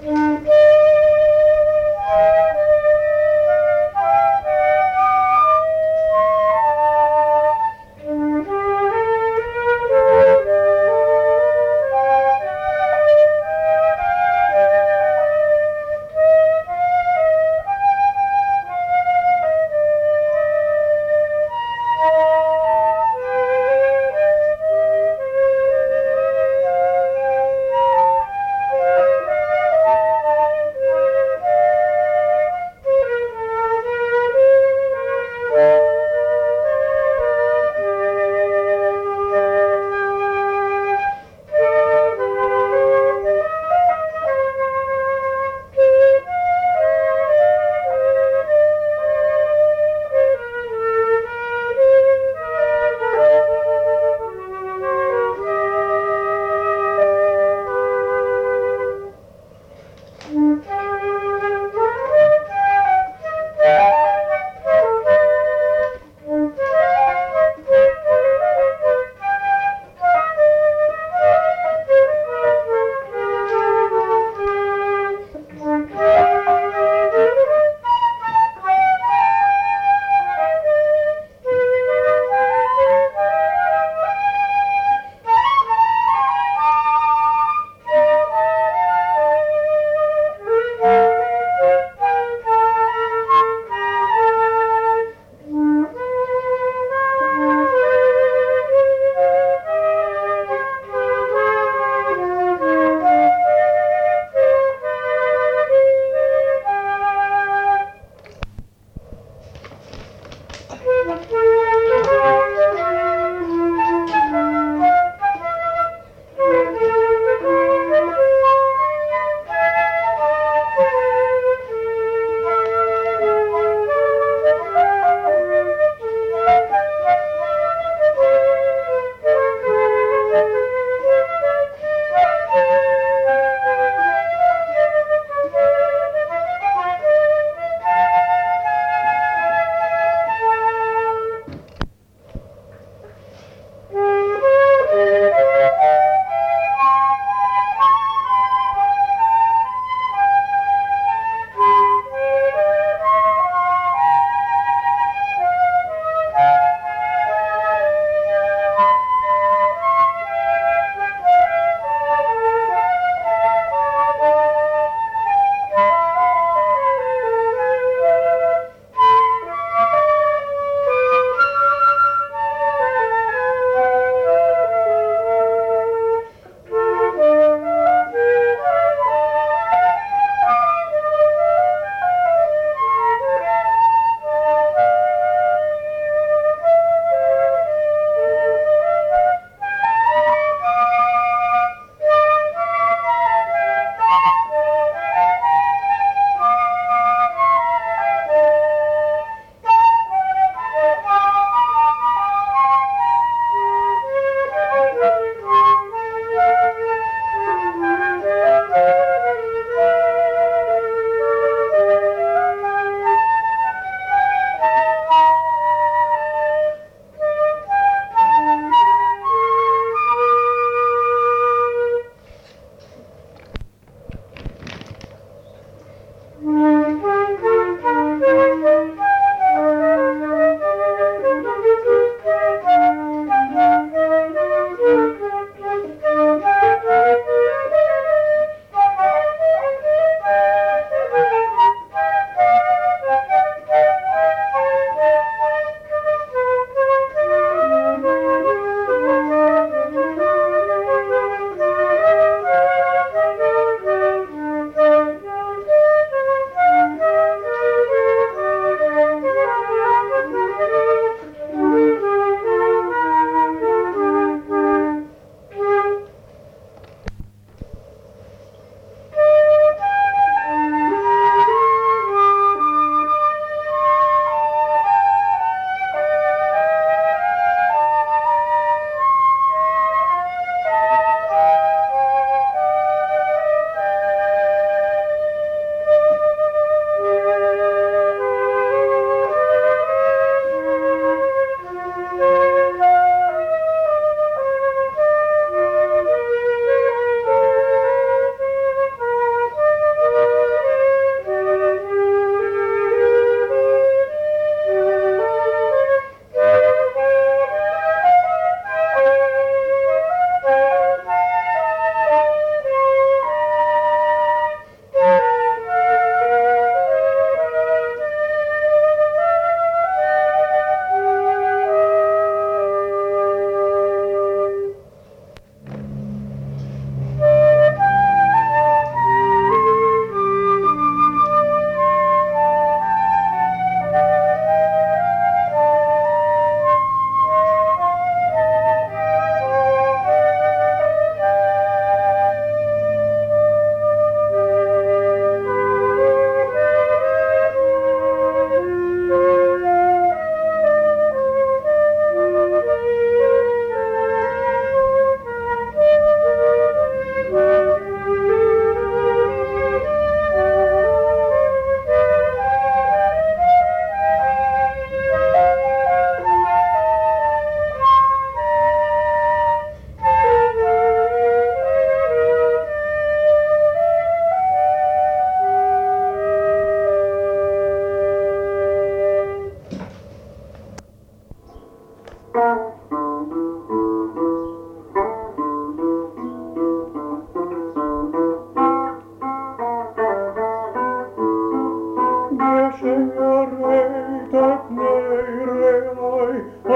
嗯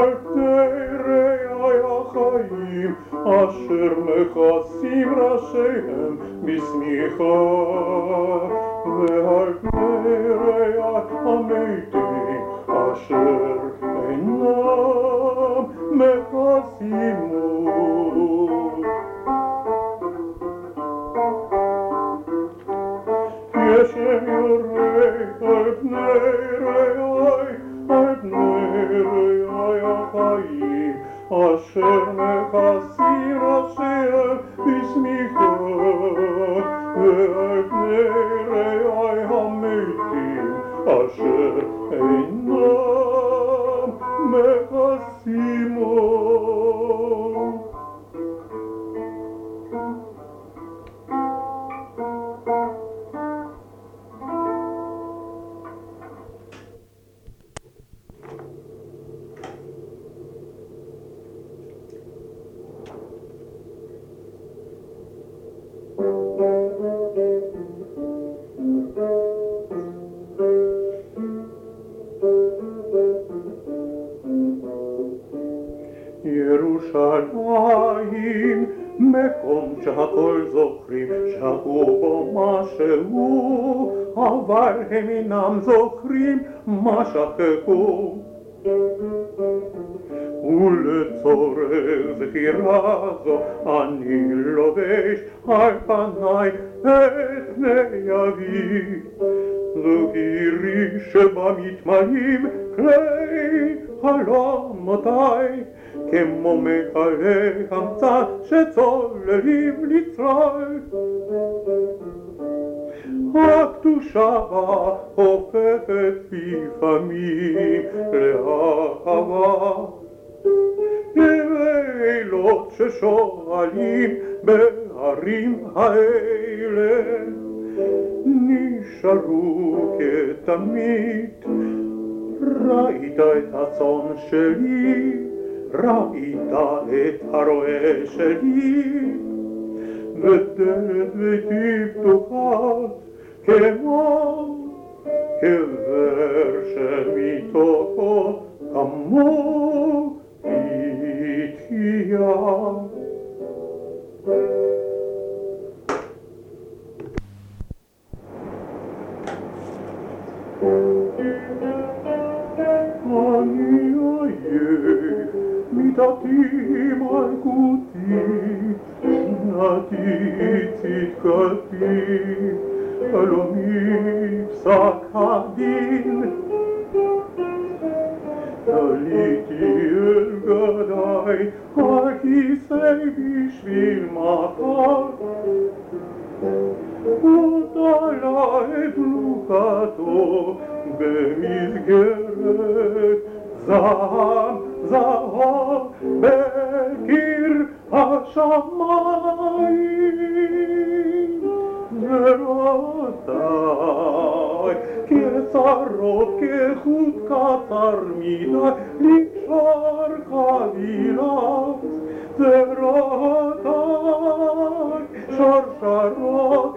ריי אוי אוי אוי חיי א שיר נקצי ברשיגן בי אשר אינם הערקניר אוי Երուշալայիմ մեկոմ ճակոլ զոխրիմ ճակոբո մաշելու ավար հեմինամ զոխրիմ մաշակեկում Ούλեցորեզ գիրազո անիլովեշ արպանայ էտ նեյավի Զուգիրիշ բամիտ մալիմ כלי חלומותיי כמו מכלי חמצה שצוללים לצלול. הקדושה הופכת לפעמים לאהבה. לילות ששואלים בהרים האלה נשארו כתמיד ראית את הצאן שלי ראית את הרועה שלי ודלת ביתי פתוחה כמו קבר שמתוכו קמו גדיי, הכיסא בשביל מחר. ותלה את מלוכתו במסגרת זעם זהב בקיר השמיים. rozdaj, kjer zarobke hudka tarmina, ličarka vilac, se vrodaj, šaršarok,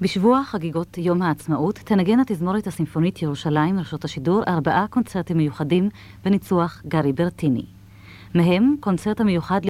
בשבוע חגיגות יום העצמאות תנגן התזמורת הסימפונית ירושלים רשות השידור ארבעה קונצרטים מיוחדים בניצוח גרי ברטיני. מהם קונצרט המיוחד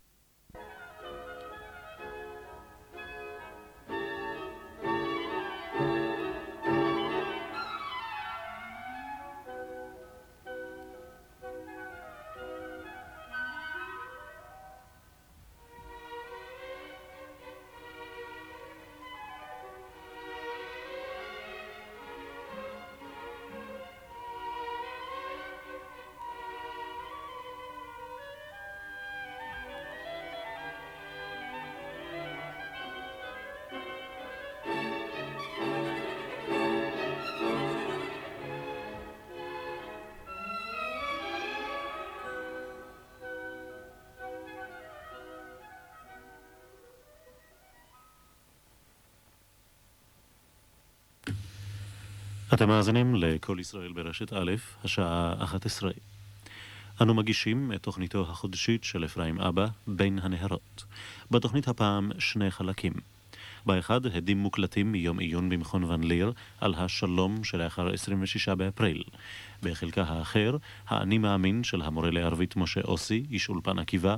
אתם מאזינים לכל ישראל ברשת א', השעה 11. אנו מגישים את תוכניתו החודשית של אפרים אבא, בין הנהרות. בתוכנית הפעם שני חלקים. באחד, הדים מוקלטים מיום עיון במכון ון ליר על השלום שלאחר 26 באפריל. בחלקה האחר, האני מאמין של המורה לערבית משה אוסי, איש אולפן עקיבא,